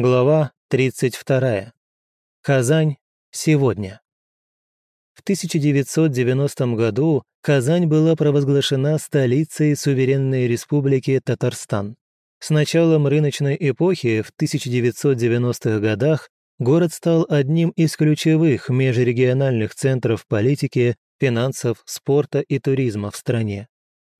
Глава 32. Казань. Сегодня. В 1990 году Казань была провозглашена столицей суверенной республики Татарстан. С началом рыночной эпохи в 1990-х годах город стал одним из ключевых межрегиональных центров политики, финансов, спорта и туризма в стране.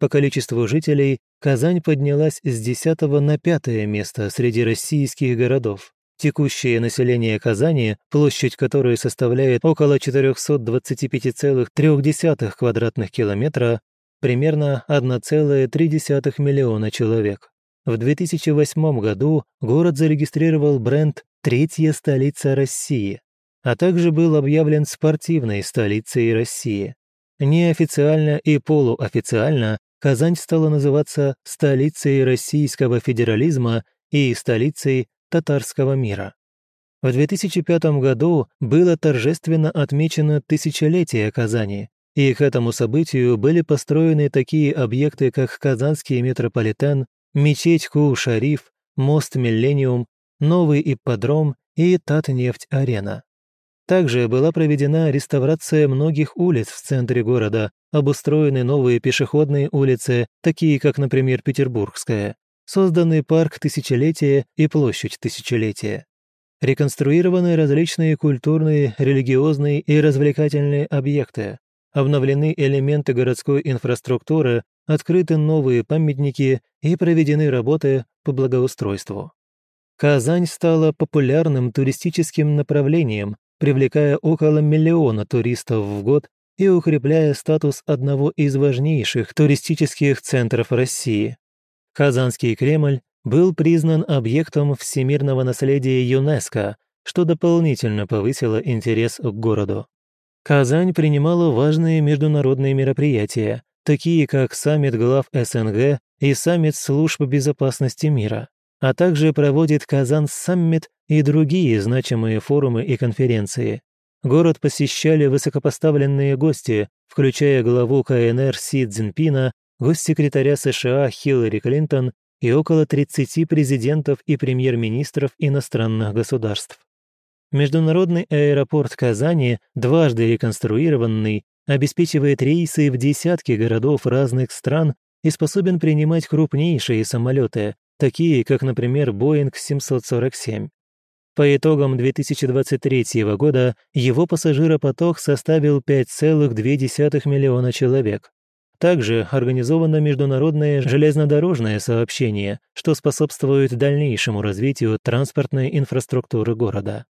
По количеству жителей Казань поднялась с 10 на 5 место среди российских городов. Текущее население Казани, площадь которой составляет около 425,3 квадратных километра, примерно 1,3 миллиона человек. В 2008 году город зарегистрировал бренд «Третья столица России», а также был объявлен спортивной столицей России. Неофициально и полуофициально Казань стала называться столицей российского федерализма и столицей татарского мира. В 2005 году было торжественно отмечено тысячелетие Казани, и к этому событию были построены такие объекты, как Казанский метрополитен, мечеть Ку-Шариф, мост Миллениум, новый ипподром и Татнефть-арена. Также была проведена реставрация многих улиц в центре города, обустроены новые пешеходные улицы, такие как, например, Петербургская, созданный парк Тысячелетия и площадь Тысячелетия. Реконструированы различные культурные, религиозные и развлекательные объекты, обновлены элементы городской инфраструктуры, открыты новые памятники и проведены работы по благоустройству. Казань стала популярным туристическим направлением, привлекая около миллиона туристов в год и укрепляя статус одного из важнейших туристических центров России. Казанский Кремль был признан объектом всемирного наследия ЮНЕСКО, что дополнительно повысило интерес к городу. Казань принимала важные международные мероприятия, такие как саммит глав СНГ и саммит служб безопасности мира а также проводит Казан-саммит и другие значимые форумы и конференции. Город посещали высокопоставленные гости, включая главу КНР Си Цзиньпина, госсекретаря США Хиллари Клинтон и около 30 президентов и премьер-министров иностранных государств. Международный аэропорт Казани, дважды реконструированный, обеспечивает рейсы в десятки городов разных стран и способен принимать крупнейшие самолеты, такие как, например, Boeing 747. По итогам 2023 года его пассажиропоток составил 5,2 миллиона человек. Также организовано международное железнодорожное сообщение, что способствует дальнейшему развитию транспортной инфраструктуры города.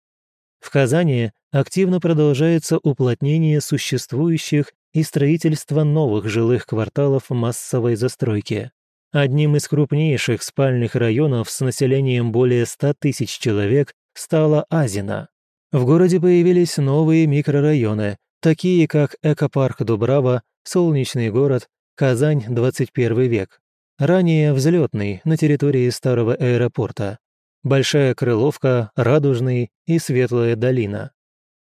В Казани активно продолжается уплотнение существующих и строительство новых жилых кварталов массовой застройки. Одним из крупнейших спальных районов с населением более 100 тысяч человек стала Азина. В городе появились новые микрорайоны, такие как Экопарк Дубрава, Солнечный город, Казань, 21 век. Ранее взлетный на территории старого аэропорта. Большая Крыловка, Радужный и Светлая долина.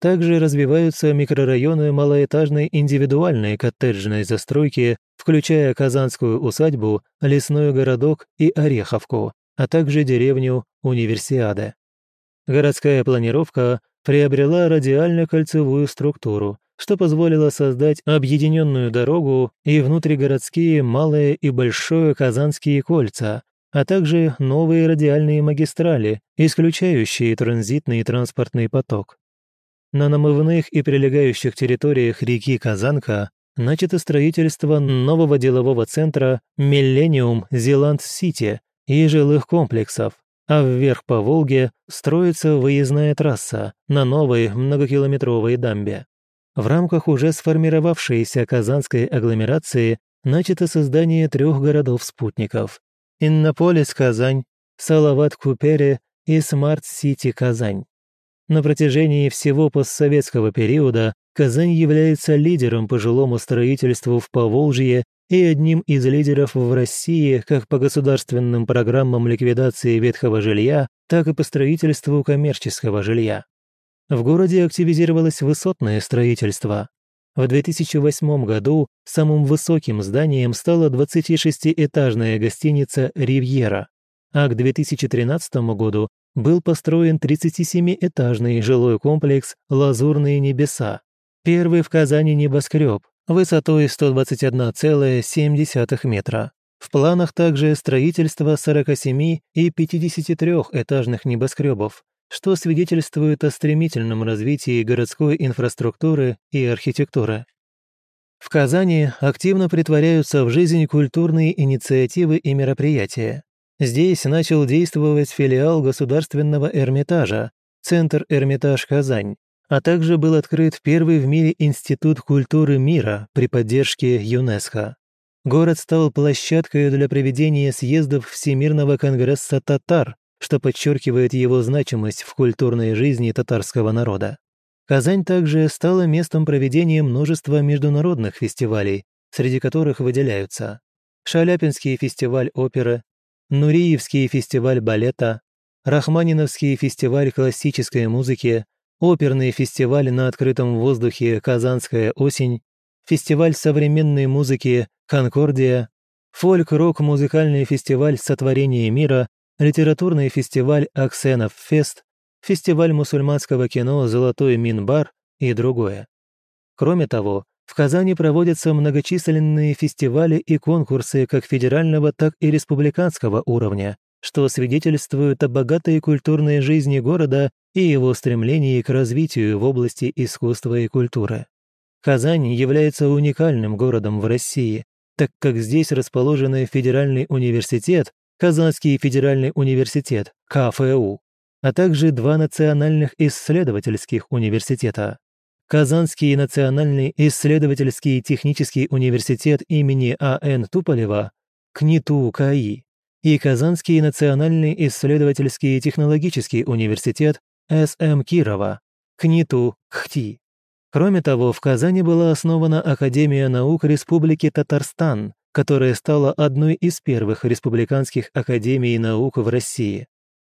Также развиваются микрорайоны малоэтажной индивидуальной коттеджной застройки, включая Казанскую усадьбу, Лесной городок и Ореховку, а также деревню Универсиада. Городская планировка приобрела радиально-кольцевую структуру, что позволило создать объединенную дорогу и внутригородские малые и большое Казанские кольца, а также новые радиальные магистрали, исключающие транзитный транспортный поток. На намывных и прилегающих территориях реки Казанка начато строительство нового делового центра «Миллениум Зеланд-Сити» и жилых комплексов, а вверх по Волге строится выездная трасса на новой многокилометровой дамбе. В рамках уже сформировавшейся казанской агломерации начато создание трех городов-спутников – Иннополис-Казань, Салават-Купере и Смарт-Сити Казань. На протяжении всего постсоветского периода Казань является лидером по жилому строительству в Поволжье и одним из лидеров в России как по государственным программам ликвидации ветхого жилья, так и по строительству коммерческого жилья. В городе активизировалось высотное строительство. В 2008 году самым высоким зданием стала 26-этажная гостиница «Ривьера», а к 2013 году был построен 37-этажный жилой комплекс «Лазурные небеса», первый в Казани небоскреб, высотой 121,7 метра. В планах также строительство 47 и 53-этажных небоскребов, что свидетельствует о стремительном развитии городской инфраструктуры и архитектуры. В Казани активно притворяются в жизнь культурные инициативы и мероприятия. Здесь начал действовать филиал Государственного Эрмитажа, Центр Эрмитаж Казань, а также был открыт первый в мире Институт культуры мира при поддержке ЮНЕСКО. Город стал площадкой для проведения съездов Всемирного конгресса татар, что подчеркивает его значимость в культурной жизни татарского народа. Казань также стала местом проведения множества международных фестивалей, среди которых выделяются Шаляпинский фестиваль оперы, Нуриевский фестиваль балета, Рахманиновский фестиваль классической музыки, оперный фестиваль на открытом воздухе «Казанская осень», фестиваль современной музыки «Конкордия», фольк-рок музыкальный фестиваль «Сотворение мира», литературный фестиваль «Аксенов Фест», фестиваль мусульманского кино «Золотой Минбар» и другое. Кроме того, в Казани проводятся многочисленные фестивали и конкурсы как федерального, так и республиканского уровня, что свидетельствует о богатой культурной жизни города и его стремлении к развитию в области искусства и культуры. Казань является уникальным городом в России, так как здесь расположены Федеральный университет, Казанский федеральный университет, КФУ, а также два национальных исследовательских университета Казанский национальный исследовательский технический университет имени А.Н. Туполева, КНИТУ КАИ, и Казанский национальный исследовательский технологический университет С.М. Кирова, КНИТУ КХТИ. Кроме того, в Казани была основана Академия наук Республики Татарстан, которая стала одной из первых республиканских академий наук в России.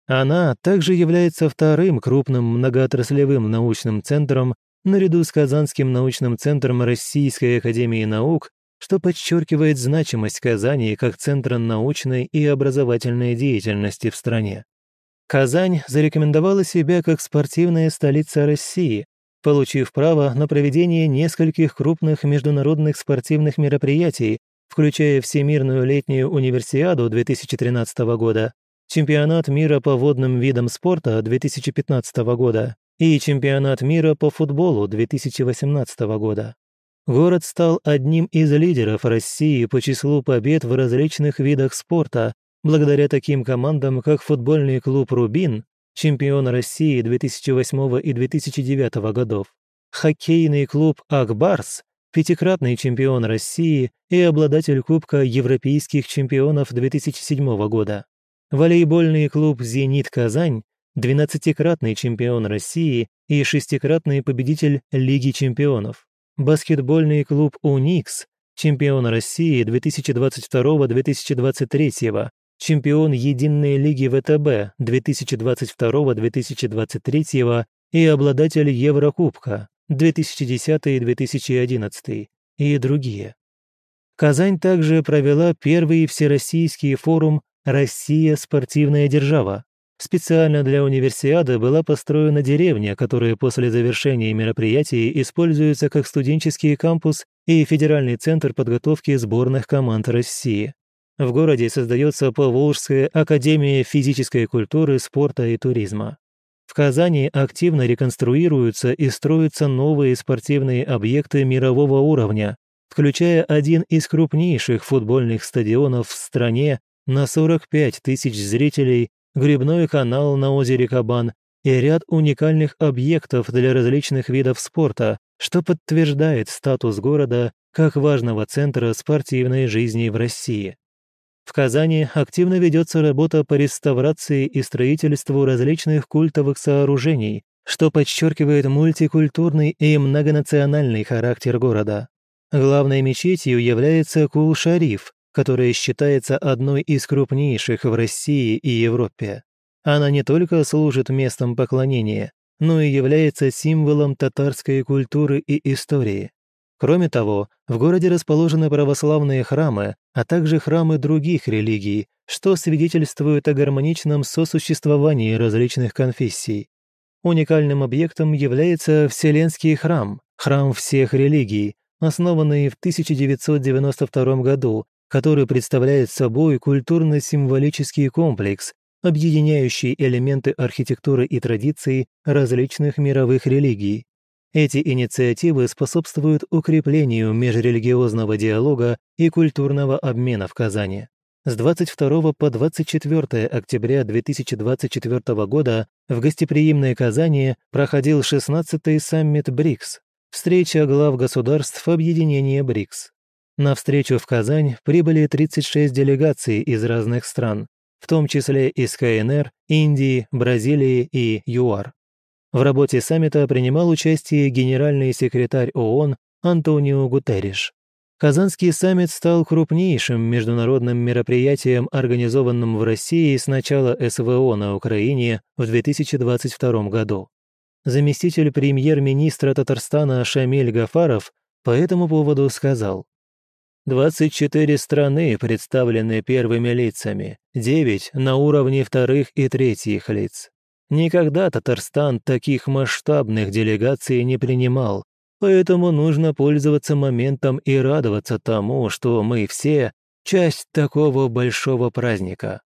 Она также является вторым крупным многоотраслевым научным центром наряду с Казанским научным центром Российской академии наук, что подчеркивает значимость Казани как центра научной и образовательной деятельности в стране. Казань зарекомендовала себя как спортивная столица России, получив право на проведение нескольких крупных международных спортивных мероприятий, включая Всемирную летнюю универсиаду 2013 года, Чемпионат мира по водным видам спорта 2015 года и Чемпионат мира по футболу 2018 года. Город стал одним из лидеров России по числу побед в различных видах спорта, благодаря таким командам, как футбольный клуб «Рубин», чемпион России 2008 и 2009 годов, хоккейный клуб «Акбарс», пятикратный чемпион России и обладатель Кубка Европейских чемпионов 2007 года, волейбольный клуб «Зенит Казань», 12-кратный чемпион России и шестикратный победитель Лиги чемпионов. Баскетбольный клуб «Уникс», чемпион России 2022-2023, чемпион Единой лиги ВТБ 2022-2023 и обладатель Еврокубка 2010-2011 и другие. Казань также провела первый всероссийский форум «Россия – спортивная держава», Специально для универсиады была построена деревня, которая после завершения мероприятий используется как студенческий кампус и федеральный центр подготовки сборных команд России. В городе создается Поволжская академия физической культуры, спорта и туризма. В Казани активно реконструируются и строятся новые спортивные объекты мирового уровня, включая один из крупнейших футбольных стадионов в стране на 45 тысяч зрителей грибной канал на озере Кабан и ряд уникальных объектов для различных видов спорта, что подтверждает статус города как важного центра спортивной жизни в России. В Казани активно ведется работа по реставрации и строительству различных культовых сооружений, что подчеркивает мультикультурный и многонациональный характер города. Главной мечетью является Кул-Шариф, которая считается одной из крупнейших в России и Европе. Она не только служит местом поклонения, но и является символом татарской культуры и истории. Кроме того, в городе расположены православные храмы, а также храмы других религий, что свидетельствует о гармоничном сосуществовании различных конфессий. Уникальным объектом является Вселенский храм, храм всех религий, основанный в 1992 году, который представляет собой культурно-символический комплекс, объединяющий элементы архитектуры и традиций различных мировых религий. Эти инициативы способствуют укреплению межрелигиозного диалога и культурного обмена в Казани. С 22 по 24 октября 2024 года в гостеприимной Казани проходил 16-й саммит БРИКС, встреча глав государств объединения БРИКС. На встречу в Казань прибыли 36 делегаций из разных стран, в том числе из КНР, Индии, Бразилии и ЮАР. В работе саммита принимал участие генеральный секретарь ООН Антонио Гутерриш. Казанский саммит стал крупнейшим международным мероприятием, организованным в России с начала СВО на Украине в 2022 году. Заместитель премьер-министра Татарстана Шамиль Гафаров по этому поводу сказал, 24 страны представлены первыми лицами, 9 на уровне вторых и третьих лиц. Никогда Татарстан таких масштабных делегаций не принимал, Поэтому нужно пользоваться моментом и радоваться тому, что мы все – часть такого большого праздника.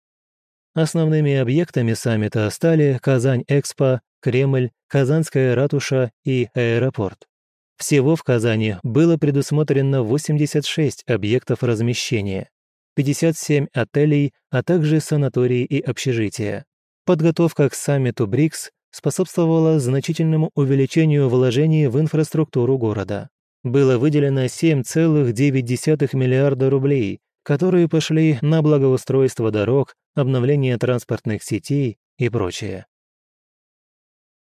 Основными объектами саммита стали Казань-Экспо, Кремль, Казанская ратуша и аэропорт. Всего в Казани было предусмотрено 86 объектов размещения, 57 отелей, а также санатории и общежития. Подготовка к саммиту БРИКС способствовало значительному увеличению вложений в инфраструктуру города. Было выделено 7,9 миллиарда рублей, которые пошли на благоустройство дорог, обновление транспортных сетей и прочее.